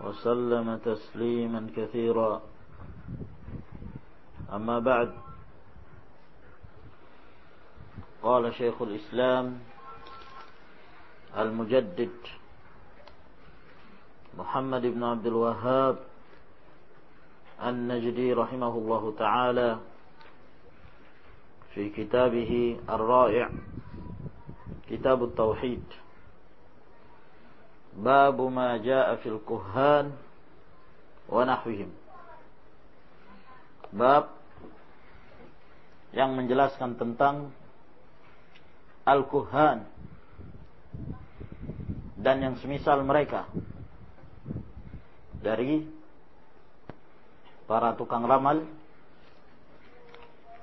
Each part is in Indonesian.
وسلم تسليما كثيرا. أما بعد قال شيخ الإسلام المجدد محمد بن عبد الوهاب النجدي رحمه الله تعالى في كتابه الرائع كتاب التوحيد. babu ma jaa fil kuhan wa nahwihim. Bab yang menjelaskan tentang al-kuhan dan yang semisal mereka dari para tukang ramal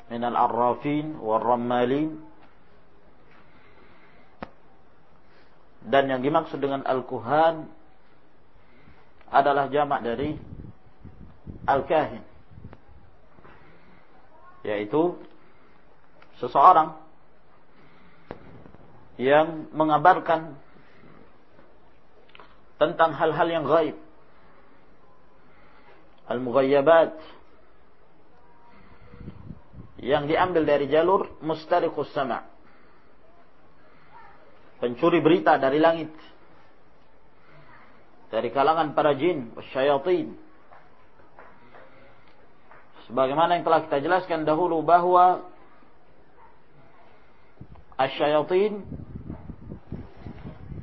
min al-arrafin wal-rammalin Dan yang dimaksud dengan Al-Kuhan adalah jamak dari Al-Kahin. Yaitu seseorang yang mengabarkan tentang hal-hal yang gaib. Al-Mughayyabat yang diambil dari jalur Mustariqus Sama' pencuri berita dari langit. Dari kalangan para jin syayatin sebagaimana yang telah kita jelaskan dahulu bahwa asyayatin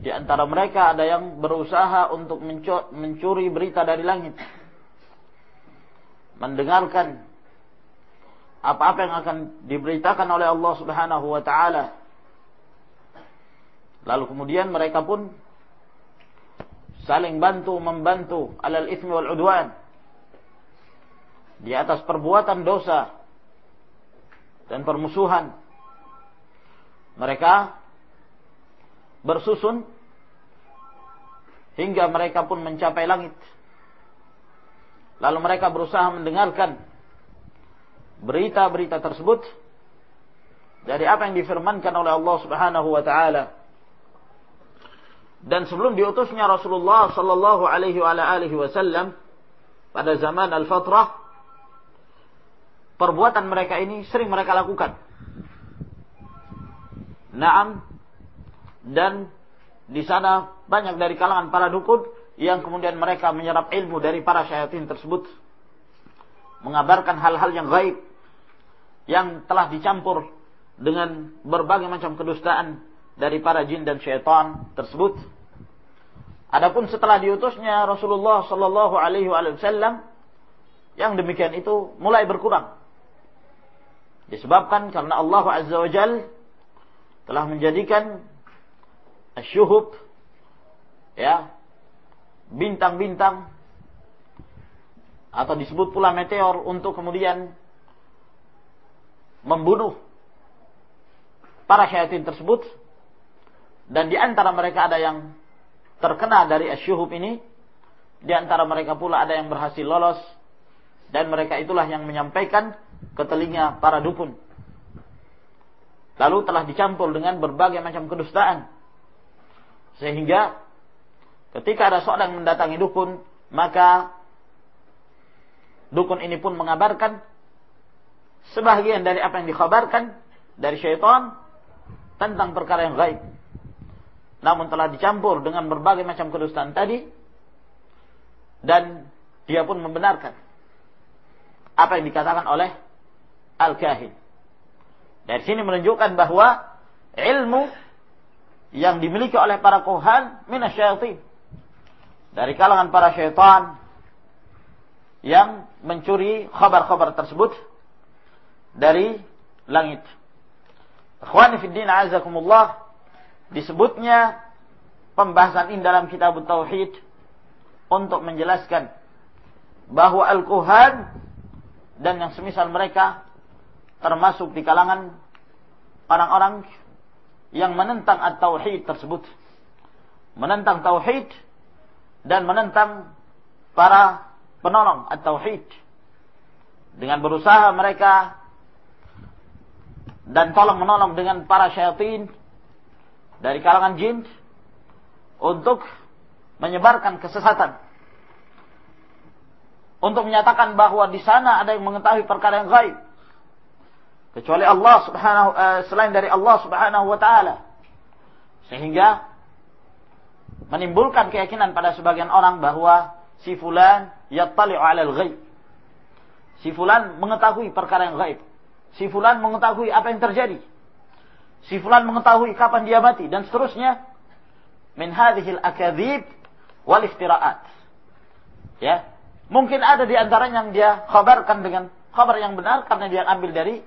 di antara mereka ada yang berusaha untuk mencuri berita dari langit. Mendengarkan apa-apa yang akan diberitakan oleh Allah Subhanahu wa taala Lalu kemudian mereka pun saling bantu membantu alal ismi wal udwan di atas perbuatan dosa dan permusuhan. Mereka bersusun hingga mereka pun mencapai langit. Lalu mereka berusaha mendengarkan berita-berita tersebut dari apa yang difirmankan oleh Allah Subhanahu wa taala dan sebelum diutusnya Rasulullah sallallahu alaihi wasallam pada zaman al-fatrah perbuatan mereka ini sering mereka lakukan. Naam dan di sana banyak dari kalangan para dukun yang kemudian mereka menyerap ilmu dari para syaitan tersebut mengabarkan hal-hal yang gaib yang telah dicampur dengan berbagai macam kedustaan dari para jin dan syaitan tersebut. Adapun setelah diutusnya Rasulullah Sallallahu Alaihi Wasallam, yang demikian itu mulai berkurang. Disebabkan karena Allah Azza wa Jal telah menjadikan asyuhub, ya, bintang-bintang atau disebut pula meteor untuk kemudian membunuh para syaitan tersebut dan di antara mereka ada yang terkena dari asyuhub ini. Di antara mereka pula ada yang berhasil lolos. Dan mereka itulah yang menyampaikan ke telinga para dukun. Lalu telah dicampur dengan berbagai macam kedustaan. Sehingga ketika ada seorang mendatangi dukun, maka dukun ini pun mengabarkan sebagian dari apa yang dikhabarkan dari syaitan tentang perkara yang gaib namun telah dicampur dengan berbagai macam kedustaan tadi dan dia pun membenarkan apa yang dikatakan oleh al-kahin. Dari sini menunjukkan bahwa ilmu yang dimiliki oleh para kohan minasyayatin dari kalangan para syaitan yang mencuri khabar-khabar tersebut dari langit. Din azakumullah disebutnya pembahasan ini dalam kitab Tauhid untuk menjelaskan bahwa Al-Kuhan dan yang semisal mereka termasuk di kalangan orang-orang yang menentang at-tauhid tersebut. Menentang tauhid dan menentang para penolong at-tauhid. Dengan berusaha mereka dan tolong menolong dengan para syaitan dari kalangan jin untuk menyebarkan kesesatan. Untuk menyatakan bahwa di sana ada yang mengetahui perkara yang gaib. Kecuali Allah subhanahu uh, selain dari Allah subhanahu wa ta'ala. Sehingga menimbulkan keyakinan pada sebagian orang bahwa si fulan yattali'u 'alal ghaib. Si fulan mengetahui perkara yang gaib. Si fulan mengetahui apa yang terjadi. Si fulan mengetahui kapan dia mati dan seterusnya. Min hadhil akadzib wal iftira'at. Ya. Mungkin ada di antaranya yang dia khabarkan dengan khabar yang benar karena dia ambil dari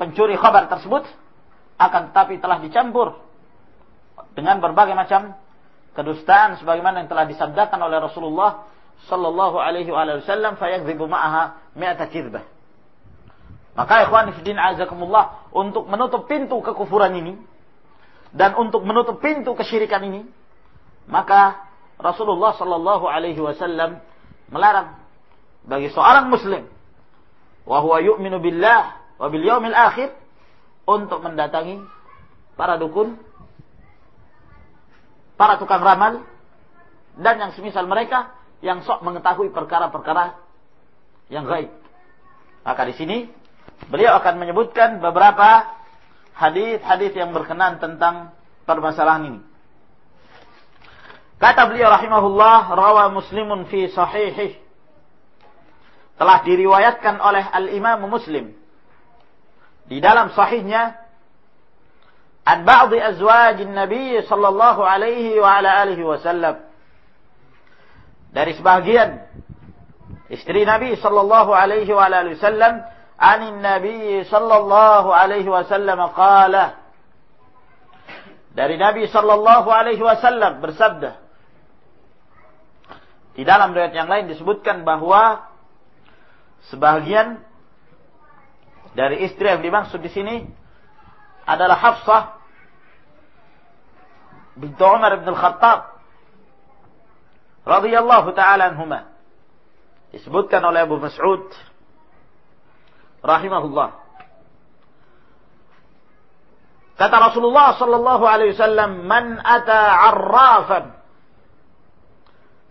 pencuri khabar tersebut akan tetapi telah dicampur dengan berbagai macam kedustaan sebagaimana yang telah disabdakan oleh Rasulullah sallallahu alaihi wasallam fayakdzibu ma'aha mi'ata kizbah. Maka ikhwan fillah azakumullah untuk menutup pintu kekufuran ini dan untuk menutup pintu kesyirikan ini maka Rasulullah Shallallahu Alaihi Wasallam melarang bagi seorang Muslim, wahwa yu'minu billah wa bil yaumil akhir untuk mendatangi para dukun, para tukang ramal, dan yang semisal mereka yang sok mengetahui perkara-perkara yang gaib. Maka di sini beliau akan menyebutkan beberapa hadis-hadis yang berkenan tentang permasalahan ini. Kata beliau rahimahullah, rawa muslimun fi sahihih. Telah diriwayatkan oleh al-imam muslim. Di dalam sahihnya, an ba'di azwajin nabi sallallahu alaihi wa ala alihi wasallam. Dari sebagian istri Nabi sallallahu alaihi wa ala alihi wasallam, anin Nabi sallallahu alaihi wasallam qala dari Nabi sallallahu alaihi wasallam bersabda di dalam riwayat yang lain disebutkan bahwa sebagian dari istri yang dimaksud di sini adalah Hafsah bintu Umar bin Al-Khattab radhiyallahu taala anhuma. Disebutkan oleh Abu Mas'ud rahimahullah. Kata Rasulullah sallallahu alaihi wasallam, "Man ata 'arrafan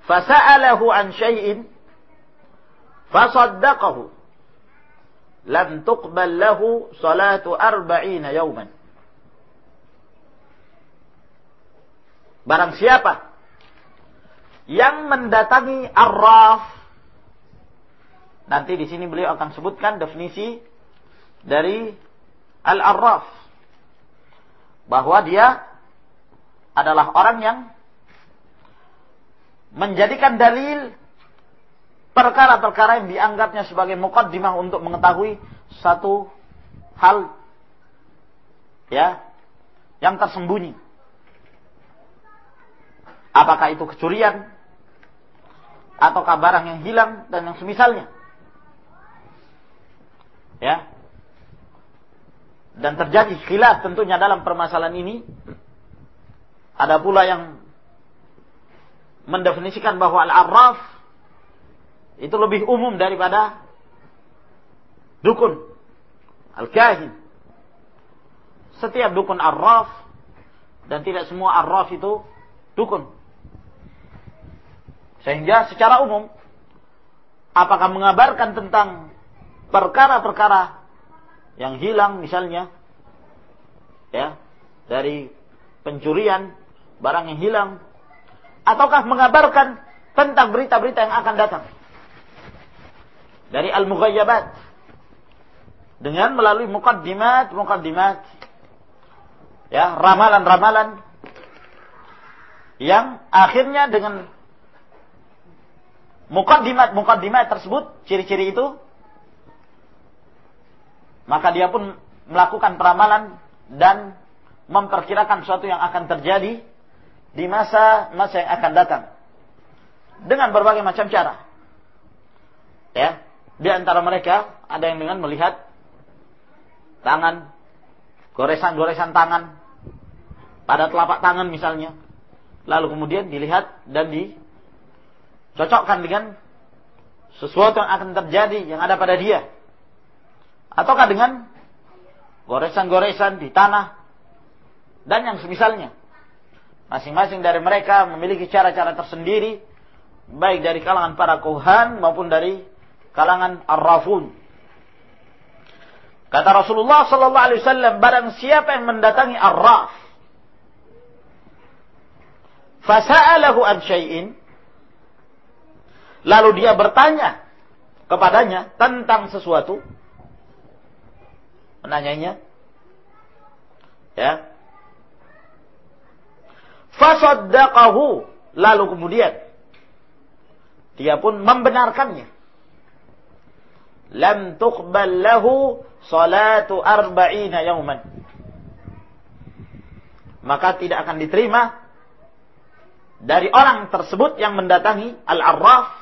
fasa'alahu an syai'in fasaddaqahu lam tuqbal lahu salatu arba'ina yauman." Barang siapa yang mendatangi arraf nanti di sini beliau akan sebutkan definisi dari al-arraf bahwa dia adalah orang yang menjadikan dalil perkara-perkara yang dianggapnya sebagai mukaddimah untuk mengetahui satu hal ya yang tersembunyi. Apakah itu kecurian atau barang yang hilang dan yang semisalnya. Ya. Dan terjadi khilaf tentunya dalam permasalahan ini. Ada pula yang mendefinisikan bahwa al-arraf itu lebih umum daripada dukun al-kahin. Setiap dukun arraf dan tidak semua arraf itu dukun. Sehingga secara umum apakah mengabarkan tentang perkara-perkara yang hilang misalnya ya dari pencurian barang yang hilang ataukah mengabarkan tentang berita-berita yang akan datang. Dari al-mughayyabat. Dengan melalui mukaddimat mukaddimat ya ramalan-ramalan yang akhirnya dengan mukaddimat mukaddimat tersebut ciri-ciri itu maka dia pun melakukan peramalan dan memperkirakan sesuatu yang akan terjadi di masa-masa yang akan datang. dengan berbagai macam cara. Ya, di antara mereka ada yang dengan melihat tangan, goresan-goresan tangan pada telapak tangan misalnya. Lalu kemudian dilihat dan dicocokkan dengan sesuatu yang akan terjadi yang ada pada dia. Ataukah dengan goresan-goresan di tanah dan yang semisalnya. Masing-masing dari mereka memiliki cara-cara tersendiri baik dari kalangan para kuhan maupun dari kalangan arrafun. Kata Rasulullah sallallahu alaihi wasallam, barang siapa yang mendatangi arraf fasa'alahu an lalu dia bertanya kepadanya tentang sesuatu menanyainya ya. Fasaddaqahu. Lalu kemudian dia pun membenarkannya. Lam tuqbal lahu salatu arba'ina yauman maka tidak akan diterima dari orang tersebut yang mendatangi al-arraf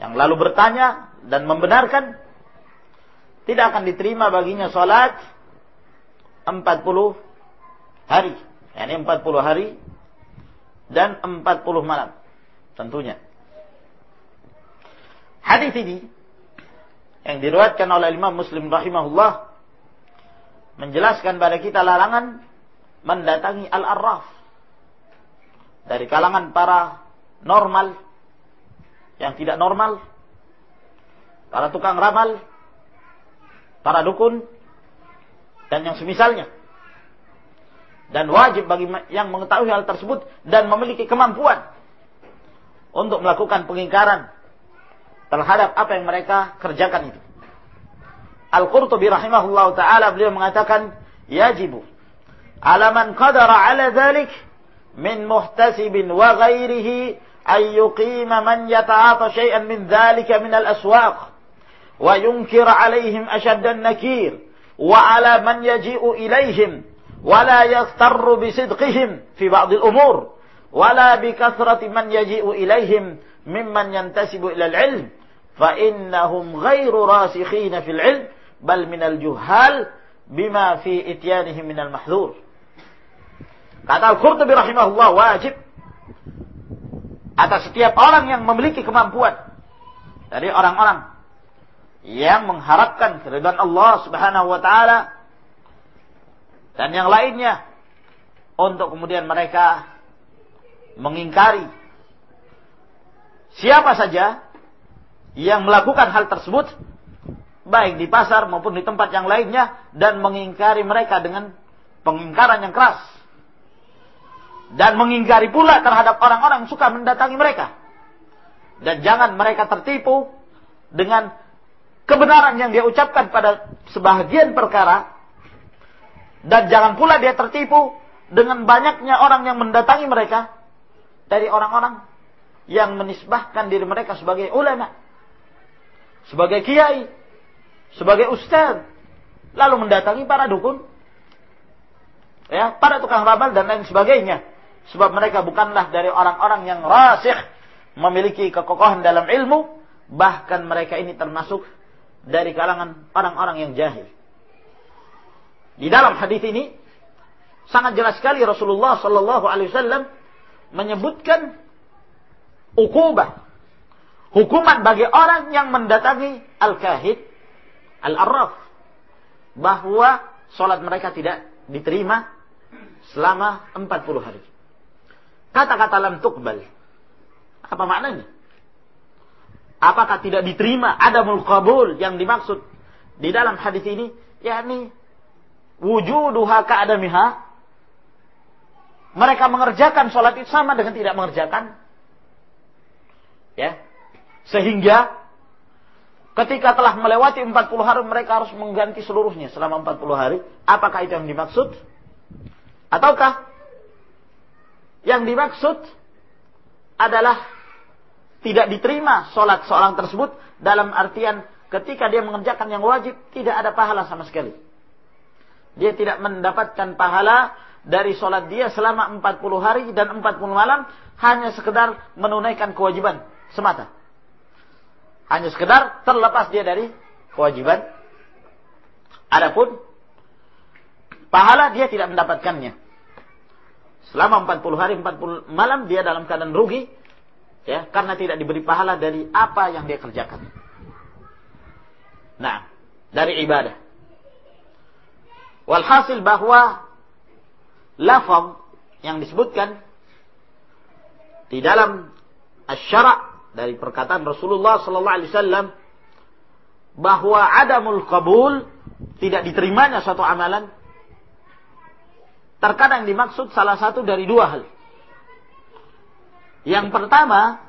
yang lalu bertanya dan membenarkan tidak akan diterima baginya salat 40 hari yakni 40 hari dan 40 malam tentunya. Hadis ini yang diriwayatkan oleh Imam Muslim rahimahullah menjelaskan pada kita larangan mendatangi al-arraf dari kalangan para normal yang tidak normal, para tukang ramal, para dukun, dan yang semisalnya dan wajib bagi yang mengetahui hal tersebut dan memiliki kemampuan untuk melakukan pengingkaran terhadap apa yang mereka kerjakan itu. Al-Qurtubi rahimahullah taala beliau mengatakan yajibu ala man qadara ala dhalik min muhtasibin wa ghairihi an man yata'ata shay'an min dhalika min al-aswaq وينكر عليهم أشد النكير وعلى من يجيء إليهم ولا يستر بصدقهم في بعض الأمور ولا بكثرة من يجيء إليهم ممن ينتسب إلى العلم فإنهم غير راسخين في العلم بل من الجهال بما في إتيانهم من المحذور. Kata الكرد برحمه الله واجب atas setiap orang yang memiliki kemampuan dari orang-orang yang mengharapkan keridhaan Allah Subhanahu wa taala dan yang lainnya untuk kemudian mereka mengingkari siapa saja yang melakukan hal tersebut baik di pasar maupun di tempat yang lainnya dan mengingkari mereka dengan pengingkaran yang keras. Dan mengingkari pula terhadap orang-orang yang suka mendatangi mereka. Dan jangan mereka tertipu dengan kebenaran yang dia ucapkan pada sebahagian perkara dan jangan pula dia tertipu dengan banyaknya orang yang mendatangi mereka dari orang-orang yang menisbahkan diri mereka sebagai ulama, sebagai kiai, sebagai ustaz, lalu mendatangi para dukun, ya, para tukang ramal dan lain sebagainya. Sebab mereka bukanlah dari orang-orang yang rasikh, memiliki kekokohan dalam ilmu, bahkan mereka ini termasuk dari kalangan orang-orang yang jahil. Di dalam hadis ini sangat jelas sekali Rasulullah Shallallahu Alaihi Wasallam menyebutkan ukubah hukuman bagi orang yang mendatangi al-kahid al-arraf bahwa sholat mereka tidak diterima selama 40 hari. Kata-kata lam tukbal. Apa maknanya? Apakah tidak diterima ada mulkabul yang dimaksud di dalam hadis ini? yakni wujuduha ka'adamiha mereka mengerjakan sholat itu sama dengan tidak mengerjakan. Ya. Sehingga ketika telah melewati 40 hari mereka harus mengganti seluruhnya selama 40 hari. Apakah itu yang dimaksud? Ataukah yang dimaksud adalah tidak diterima sholat seorang tersebut dalam artian ketika dia mengerjakan yang wajib tidak ada pahala sama sekali dia tidak mendapatkan pahala dari sholat dia selama 40 hari dan 40 malam hanya sekedar menunaikan kewajiban semata. Hanya sekedar terlepas dia dari kewajiban. Adapun pahala dia tidak mendapatkannya. Selama 40 hari 40 malam dia dalam keadaan rugi ya karena tidak diberi pahala dari apa yang dia kerjakan. Nah, dari ibadah. Walhasil bahwa lafaz yang disebutkan di dalam asyara dari perkataan Rasulullah sallallahu alaihi wasallam bahwa adamul qabul tidak diterimanya suatu amalan terkadang dimaksud salah satu dari dua hal. Yang pertama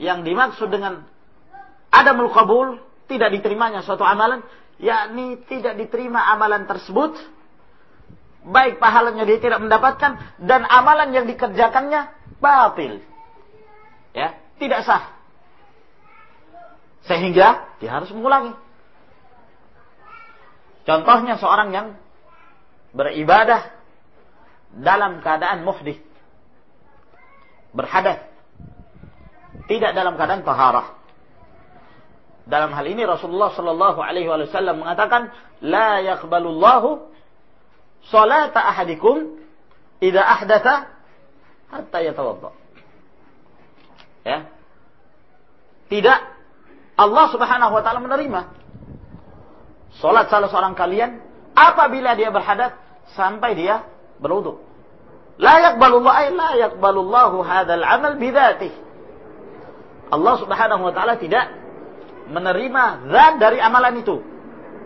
yang dimaksud dengan adamul qabul tidak diterimanya suatu amalan yakni tidak diterima amalan tersebut baik pahalanya dia tidak mendapatkan dan amalan yang dikerjakannya batil. Ya, tidak sah. Sehingga dia harus mengulangi. Contohnya seorang yang beribadah dalam keadaan muhdith Berhadas. Tidak dalam keadaan taharah. Dalam hal ini Rasulullah Shallallahu Alaihi Wasallam mengatakan, لا يقبل salata ahadikum idza ahdatha hatta yatawadda. Ya. Tidak Allah Subhanahu wa taala menerima salat salah seorang kalian apabila dia berhadat sampai dia berwudu. La yaqbalullah ay la yaqbalullahu hadzal amal bidzatih. Allah Subhanahu wa taala tidak menerima zat dari amalan itu.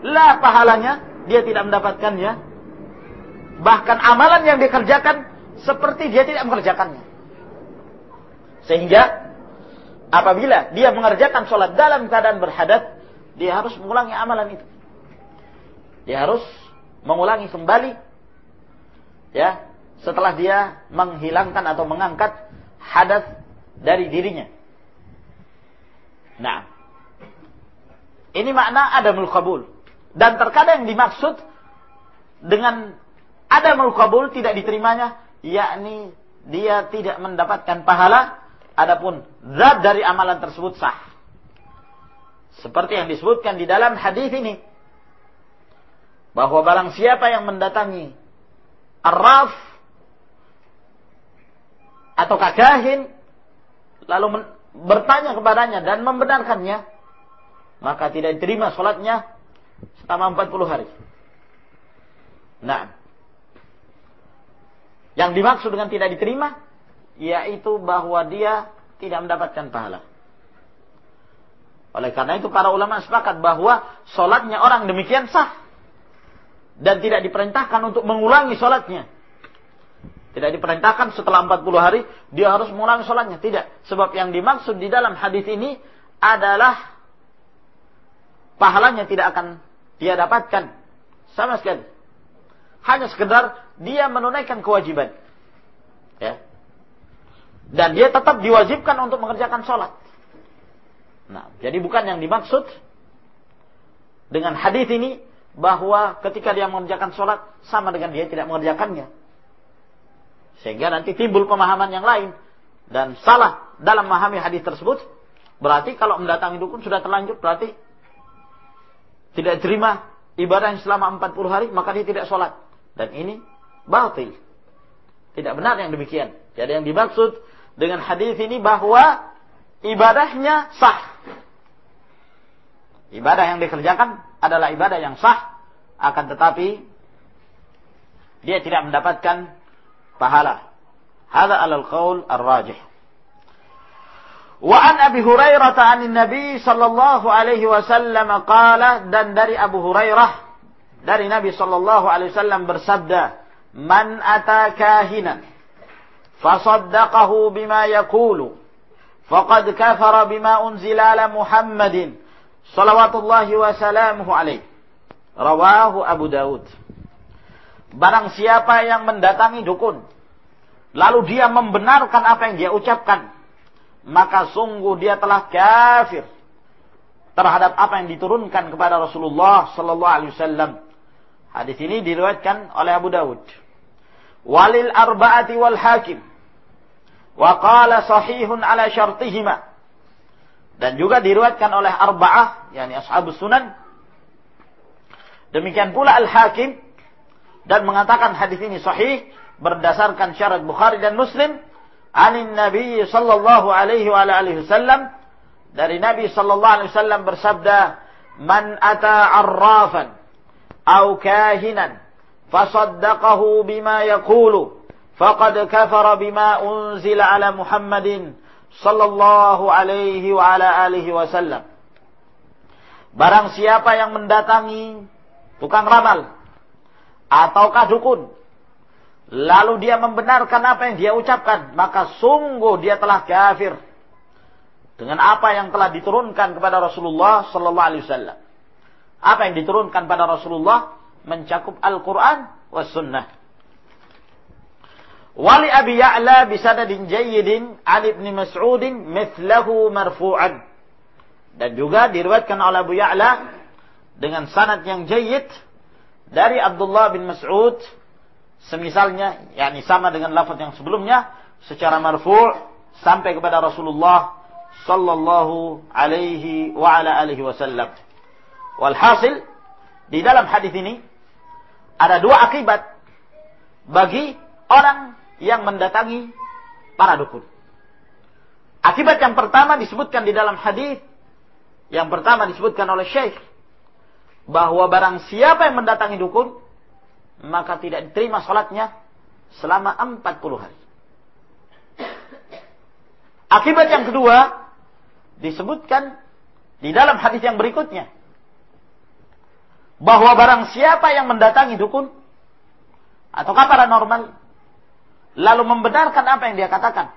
La pahalanya dia tidak mendapatkannya Bahkan amalan yang dikerjakan seperti dia tidak mengerjakannya. Sehingga apabila dia mengerjakan sholat dalam keadaan berhadat, dia harus mengulangi amalan itu. Dia harus mengulangi kembali ya setelah dia menghilangkan atau mengangkat hadas dari dirinya. Nah, ini makna adamul kabul. Dan terkadang dimaksud dengan ada kabul tidak diterimanya, yakni dia tidak mendapatkan pahala, adapun zat dari amalan tersebut sah. Seperti yang disebutkan di dalam hadis ini, bahwa barang siapa yang mendatangi arraf atau kahin lalu bertanya kepadanya dan membenarkannya maka tidak diterima sholatnya selama 40 hari. Nah, yang dimaksud dengan tidak diterima yaitu bahwa dia tidak mendapatkan pahala. Oleh karena itu para ulama sepakat bahwa solatnya orang demikian sah dan tidak diperintahkan untuk mengulangi solatnya. Tidak diperintahkan setelah 40 hari dia harus mengulangi solatnya. Tidak. Sebab yang dimaksud di dalam hadis ini adalah pahalanya tidak akan dia dapatkan sama sekali. Hanya sekedar dia menunaikan kewajiban. Ya. Dan dia tetap diwajibkan untuk mengerjakan sholat. Nah, jadi bukan yang dimaksud dengan hadis ini bahwa ketika dia mengerjakan sholat sama dengan dia tidak mengerjakannya. Sehingga nanti timbul pemahaman yang lain dan salah dalam memahami hadis tersebut. Berarti kalau mendatangi dukun sudah terlanjur berarti tidak terima ibadah yang selama 40 hari maka dia tidak sholat. Dan ini batil. Tidak benar yang demikian. Jadi yang dimaksud dengan hadis ini bahwa ibadahnya sah. Ibadah yang dikerjakan adalah ibadah yang sah, akan tetapi dia tidak mendapatkan pahala. Hada alal qaul ar-rajih. Wa an Abi Hurairah an Nabi sallallahu alaihi wasallam qala dan dari Abu Hurairah dari Nabi sallallahu alaihi wasallam bersabda, "Man ata kahinan fasaddaqahu bima yaqulu faqad kafara bima unzila ala Muhammadin salawatullahi wa salamuhu alaihi." Rawahu Abu Daud. Barang siapa yang mendatangi dukun lalu dia membenarkan apa yang dia ucapkan, maka sungguh dia telah kafir terhadap apa yang diturunkan kepada Rasulullah sallallahu alaihi wasallam Hadis ini diriwayatkan oleh Abu Dawud. Walil arba'ati wal hakim. Wa qala sahihun ala syartihima. Dan juga diriwayatkan oleh arba'ah, yakni ashabus sunan. Demikian pula Al-Hakim dan mengatakan hadis ini sahih berdasarkan syarat Bukhari dan Muslim anin Nabi sallallahu alaihi wa alihi wasallam dari Nabi sallallahu alaihi wasallam bersabda man ata arrafan au kahinan fasaddaqahu bima yaqulu faqad kafara bima unzila ala Muhammadin sallallahu alaihi wa ala alihi wasallam. Barang siapa yang mendatangi tukang ramal ataukah dukun lalu dia membenarkan apa yang dia ucapkan, maka sungguh dia telah kafir dengan apa yang telah diturunkan kepada Rasulullah sallallahu alaihi wasallam. Apa yang diturunkan pada Rasulullah mencakup Al-Qur'an was sunnah. Wali Abi Ya'la bisanadin jayyidin an Ibn Mas'udin mithlahu marfu'an. Dan juga diriwayatkan oleh Abu Ya'la dengan sanad yang jayyid dari Abdullah bin Mas'ud semisalnya yakni sama dengan lafaz yang sebelumnya secara marfu' sampai kepada Rasulullah sallallahu alaihi wa ala alihi wasallam. Walhasil di dalam hadis ini ada dua akibat bagi orang yang mendatangi para dukun. Akibat yang pertama disebutkan di dalam hadis yang pertama disebutkan oleh Syekh bahwa barang siapa yang mendatangi dukun maka tidak diterima salatnya selama 40 hari. Akibat yang kedua disebutkan di dalam hadis yang berikutnya bahwa barang siapa yang mendatangi dukun atau paranormal lalu membenarkan apa yang dia katakan,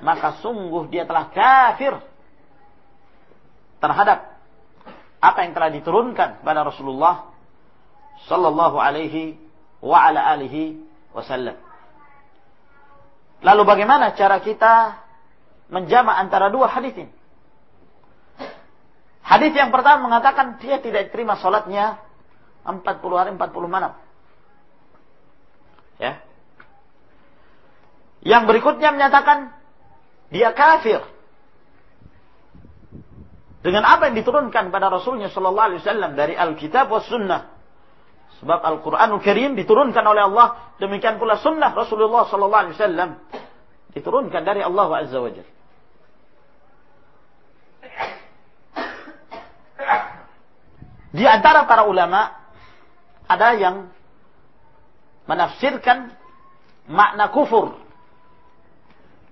maka sungguh dia telah kafir terhadap apa yang telah diturunkan kepada Rasulullah sallallahu alaihi wa ala alihi wasallam. Lalu bagaimana cara kita menjama antara dua hadis ini? Hadis yang pertama mengatakan dia tidak terima sholatnya 40 hari 40 malam. Ya. Yang berikutnya menyatakan dia kafir. Dengan apa yang diturunkan pada Rasulnya Sallallahu Alaihi Wasallam dari Alkitab was Sunnah. Sebab Al-Quranul Karim diturunkan oleh Allah. Demikian pula Sunnah Rasulullah Sallallahu Alaihi Wasallam diturunkan dari Allah Azza wa Jalla. Di antara para ulama ada yang menafsirkan makna kufur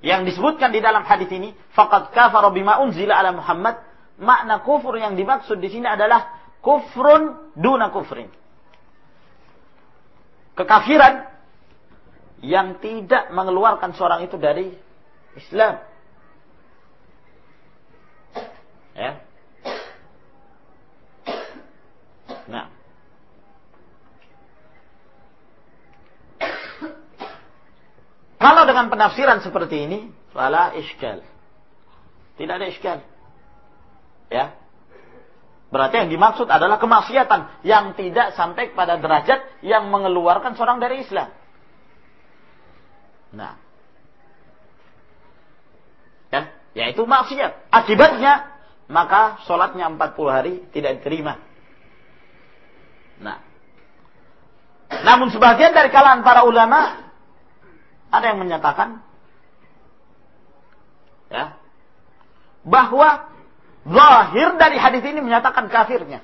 yang disebutkan di dalam hadis ini, faqad kafara bima unzila ala Muhammad. Makna kufur yang dimaksud di sini adalah kufrun duna kufrin. Kekafiran yang tidak mengeluarkan seorang itu dari Islam. Ya. Nah. Kalau dengan penafsiran seperti ini, fala iskal. Tidak ada iskal. Ya. Berarti yang dimaksud adalah kemaksiatan yang tidak sampai pada derajat yang mengeluarkan seorang dari Islam. Nah. Ya, yaitu maksiat. Akibatnya maka sholatnya 40 hari tidak diterima. Nah. Namun sebagian dari kalangan para ulama ada yang menyatakan ya bahwa zahir dari hadis ini menyatakan kafirnya.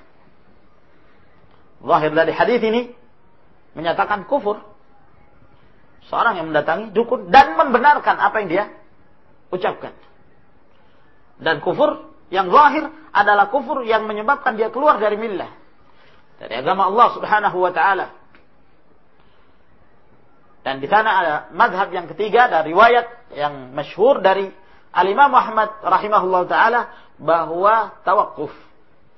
Zahir dari hadis ini menyatakan kufur. Seorang yang mendatangi dukun dan membenarkan apa yang dia ucapkan. Dan kufur yang zahir adalah kufur yang menyebabkan dia keluar dari millah. Dari agama Allah subhanahu wa ta'ala. Dan di sana ada madhab yang ketiga dari riwayat yang masyhur dari Al-Imam Muhammad rahimahullah taala bahwa tawakuf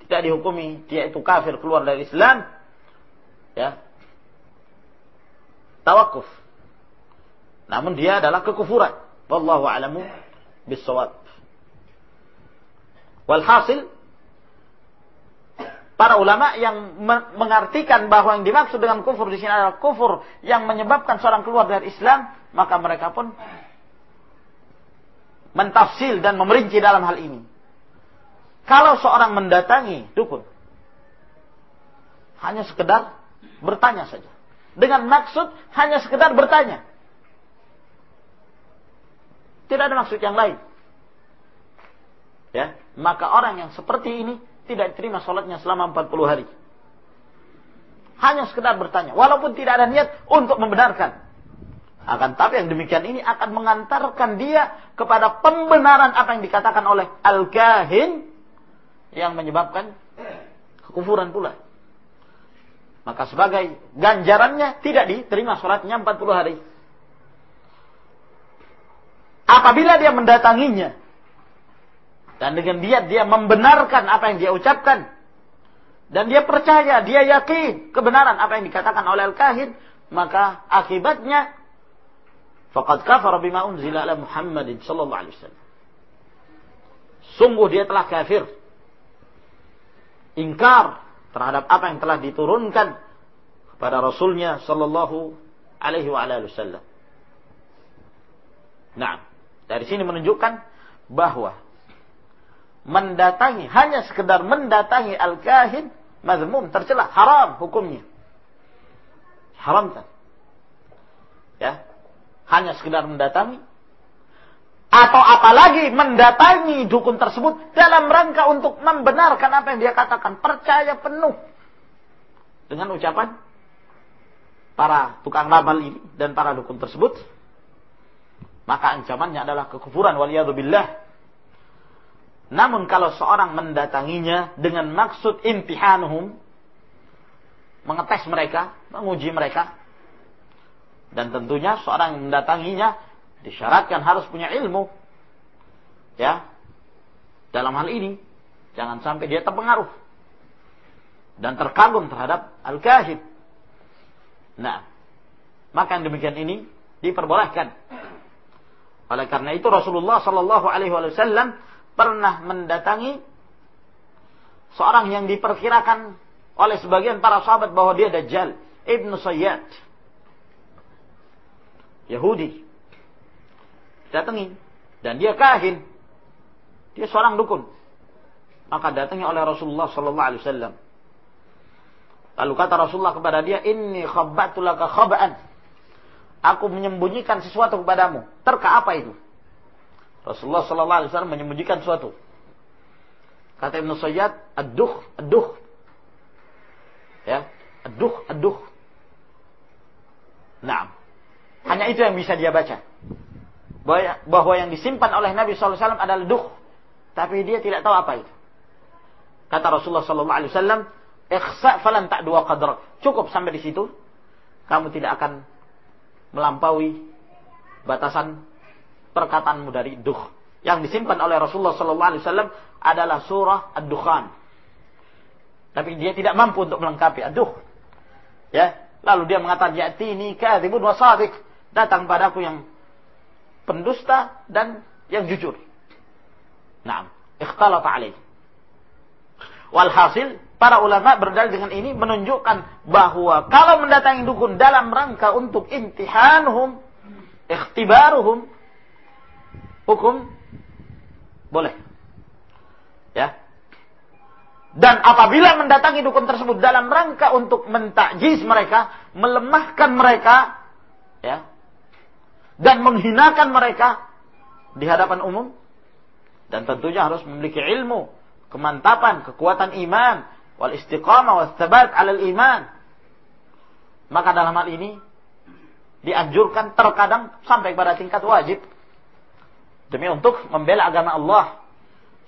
tidak dihukumi dia itu kafir keluar dari Islam ya. Tawakuf namun dia adalah kekufuran. Wallahu alamu bisawab walhasil para ulama yang mengartikan bahwa yang dimaksud dengan kufur di sini adalah kufur yang menyebabkan seorang keluar dari Islam, maka mereka pun mentafsil dan memerinci dalam hal ini. Kalau seorang mendatangi dukun, hanya sekedar bertanya saja. Dengan maksud hanya sekedar bertanya. Tidak ada maksud yang lain. Ya, maka orang yang seperti ini tidak diterima sholatnya selama 40 hari. Hanya sekedar bertanya, walaupun tidak ada niat untuk membenarkan. Akan tapi yang demikian ini akan mengantarkan dia kepada pembenaran apa yang dikatakan oleh al-kahin yang menyebabkan kekufuran pula. Maka sebagai ganjarannya tidak diterima sholatnya 40 hari. Apabila dia mendatanginya dan dengan dia dia membenarkan apa yang dia ucapkan dan dia percaya, dia yakin kebenaran apa yang dikatakan oleh al-kahin, maka akibatnya faqad kafara bima unzila ala Muhammadin sallallahu alaihi wasallam. Sungguh dia telah kafir. Ingkar terhadap apa yang telah diturunkan kepada Rasulnya sallallahu alaihi wasallam. Nah, dari sini menunjukkan bahwa mendatangi hanya sekedar mendatangi al-kahin mazmum, tercela, haram hukumnya. Haram kan? Ya. Hanya sekedar mendatangi atau apalagi mendatangi dukun tersebut dalam rangka untuk membenarkan apa yang dia katakan, percaya penuh dengan ucapan para tukang ramal ini dan para dukun tersebut, maka ancamannya adalah kekufuran. Waliyadzubillah. Namun kalau seorang mendatanginya dengan maksud imtihanuhum, mengetes mereka, menguji mereka, dan tentunya seorang yang mendatanginya disyaratkan harus punya ilmu. Ya. Dalam hal ini, jangan sampai dia terpengaruh dan terkagum terhadap al-kahib. Nah, maka yang demikian ini diperbolehkan. Oleh karena itu Rasulullah Shallallahu Alaihi Wasallam pernah mendatangi seorang yang diperkirakan oleh sebagian para sahabat bahwa dia Dajjal, Ibnu Sayyad. Yahudi. Datangi. Dan dia kahin. Dia seorang dukun. Maka datangi oleh Rasulullah sallallahu alaihi wasallam. Lalu kata Rasulullah kepada dia, "Inni khabbatu laka khaba'an." Aku menyembunyikan sesuatu kepadamu. Terka apa itu? Rasulullah sallallahu alaihi wasallam menyembunyikan suatu. Kata Ibnu Sayyad, "Ad-duh, ad-duh." Ya, ad-duh, ad-duh. Nah, hanya itu yang bisa dia baca. Bahwa yang disimpan oleh Nabi SAW adalah duh. Tapi dia tidak tahu apa itu. Kata Rasulullah SAW, Ikhsa falan tak dua qadrak. Cukup sampai di situ. Kamu tidak akan melampaui batasan perkataanmu dari duh. Yang disimpan oleh Rasulullah SAW adalah surah Ad-Dukhan. Tapi dia tidak mampu untuk melengkapi Ad-Duh. Ya, lalu dia mengatakan ini kadzibun wa shadiq. Datang padaku yang pendusta dan yang jujur. Naam, ikhtalata alaih. Walhasil, para ulama berdalil dengan ini menunjukkan bahwa kalau mendatangi dukun dalam rangka untuk intihanhum, ikhtibaruhum, hukum boleh. Ya. Dan apabila mendatangi dukun tersebut dalam rangka untuk mentakjiz mereka, melemahkan mereka, ya, dan menghinakan mereka di hadapan umum, dan tentunya harus memiliki ilmu, kemantapan, kekuatan iman, wal istiqamah, wal thabat alal iman. Maka dalam hal ini dianjurkan terkadang sampai pada tingkat wajib demi untuk membela agama Allah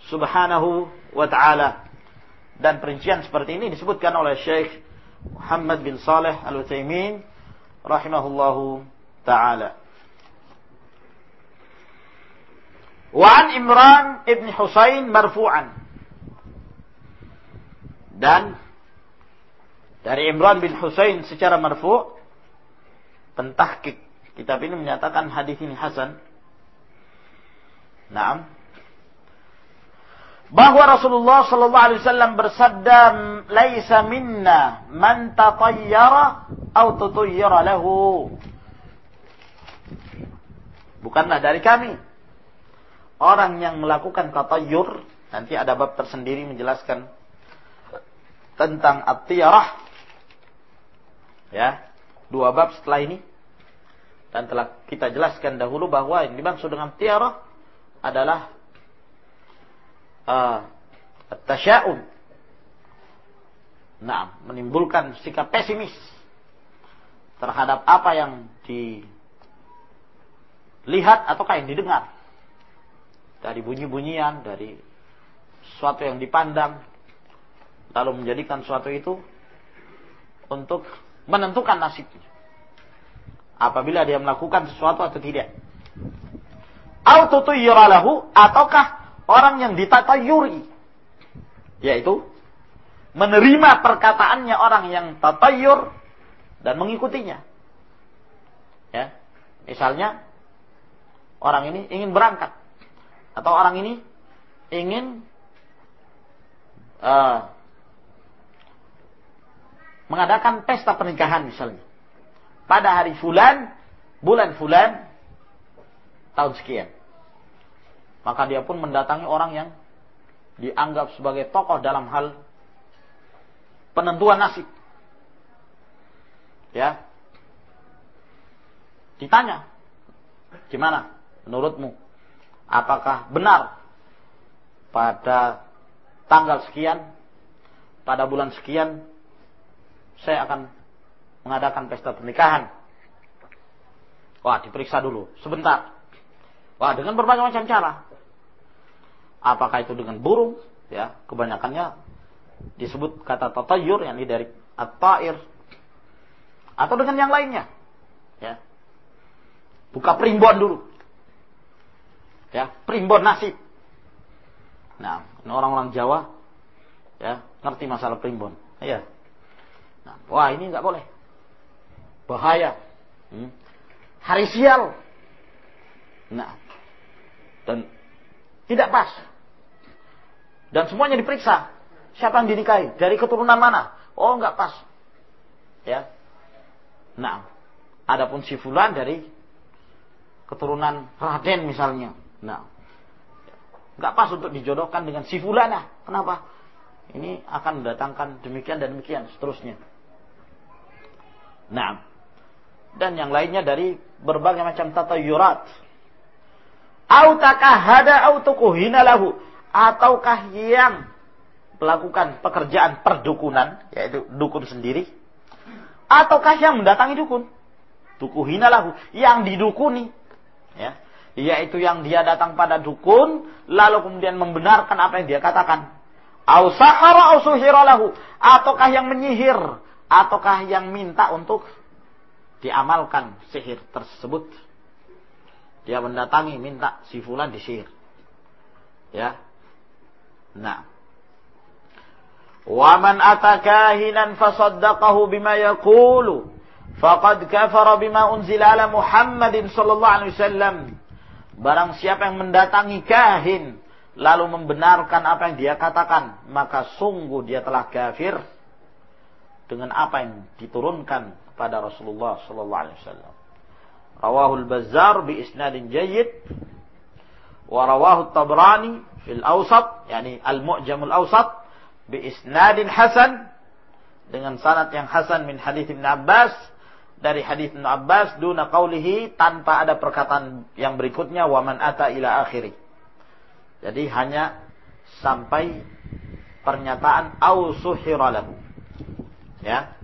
Subhanahu wa taala. Dan perincian seperti ini disebutkan oleh Syekh Muhammad bin Saleh Al-Utsaimin rahimahullahu taala. Wa an Imran ibn Husain marfu'an. Dan dari Imran bin Husain secara marfu' pentahkik kitab ini menyatakan hadis ini hasan Naam. Bahwa Rasulullah sallallahu alaihi wasallam bersabda, "Laisa minna man tatayyara aw tutayyara lahu." Bukanlah dari kami orang yang melakukan tatayur nanti ada bab tersendiri menjelaskan tentang at-tiyarah. Ya dua bab setelah ini. Dan telah kita jelaskan dahulu bahwa yang dimaksud dengan tiarah adalah uh, tasya'um nah menimbulkan sikap pesimis terhadap apa yang dilihat ataukah yang didengar dari bunyi-bunyian dari sesuatu yang dipandang lalu menjadikan sesuatu itu untuk menentukan nasibnya. Apabila dia melakukan sesuatu atau tidak. Autotuyiralahu ataukah orang yang ditatayuri. Yaitu menerima perkataannya orang yang tatayur dan mengikutinya. Ya. Misalnya orang ini ingin berangkat atau orang ini ingin uh, mengadakan pesta pernikahan misalnya. Pada hari fulan, bulan fulan, tahun sekian. Maka dia pun mendatangi orang yang dianggap sebagai tokoh dalam hal penentuan nasib. Ya. Ditanya, gimana menurutmu? Apakah benar pada tanggal sekian, pada bulan sekian, saya akan mengadakan pesta pernikahan. Wah, diperiksa dulu, sebentar. Wah, dengan berbagai macam cara. Apakah itu dengan burung? Ya, kebanyakannya disebut kata tatayur, yang dari at-ta'ir. Atau dengan yang lainnya. Ya. Buka primbon dulu. Ya, primbon nasib. Nah, orang-orang Jawa ya, ngerti masalah primbon. Iya. Nah, wah ini nggak boleh. Bahaya. Hmm. Hari sial. Nah, dan tidak pas. Dan semuanya diperiksa. Siapa yang dinikahi? Dari keturunan mana? Oh, nggak pas. Ya. Nah, adapun si fulan dari keturunan Raden misalnya. Nah, nggak pas untuk dijodohkan dengan si fulana. Kenapa? Ini akan mendatangkan demikian dan demikian seterusnya. Nah, dan yang lainnya dari berbagai macam tata yurat. Autakah hada autukuhina lahu. Ataukah yang melakukan pekerjaan perdukunan, yaitu dukun sendiri. Ataukah yang mendatangi dukun. Tukuhina lahu. Yang didukuni. Ya. Yaitu yang dia datang pada dukun, lalu kemudian membenarkan apa yang dia katakan. Au sahara au. Ataukah yang menyihir ataukah yang minta untuk diamalkan sihir tersebut. Dia mendatangi minta si fulan disihir. Ya. Nah. Wa man atakahinan fasaddaqahu bima yaqulu faqad kafara bima unzila ala Muhammadin sallallahu alaihi wasallam. Barang siapa yang mendatangi kahin lalu membenarkan apa yang dia katakan, maka sungguh dia telah kafir dengan apa yang diturunkan kepada Rasulullah sallallahu alaihi wasallam. Rawahu al-Bazzar bi isnadin jayyid wa rawahu at-Tabrani fil Awsat, yani al-Mu'jam al-Awsat bi isnadin hasan dengan sanad yang hasan min hadis Ibn Abbas dari hadis Ibn Abbas duna qaulihi tanpa ada perkataan yang berikutnya wa man ata ila akhiri. Jadi hanya sampai pernyataan au suhira lahu ya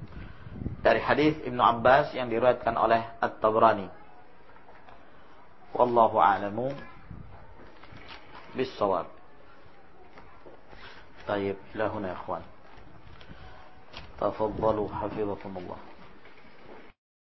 dari hadis Ibnu Abbas yang diriwayatkan oleh At-Tabrani. Wallahu a'lamu bis-shawab. طيب إلى هنا يا إخوان تفضلوا حفظكم الله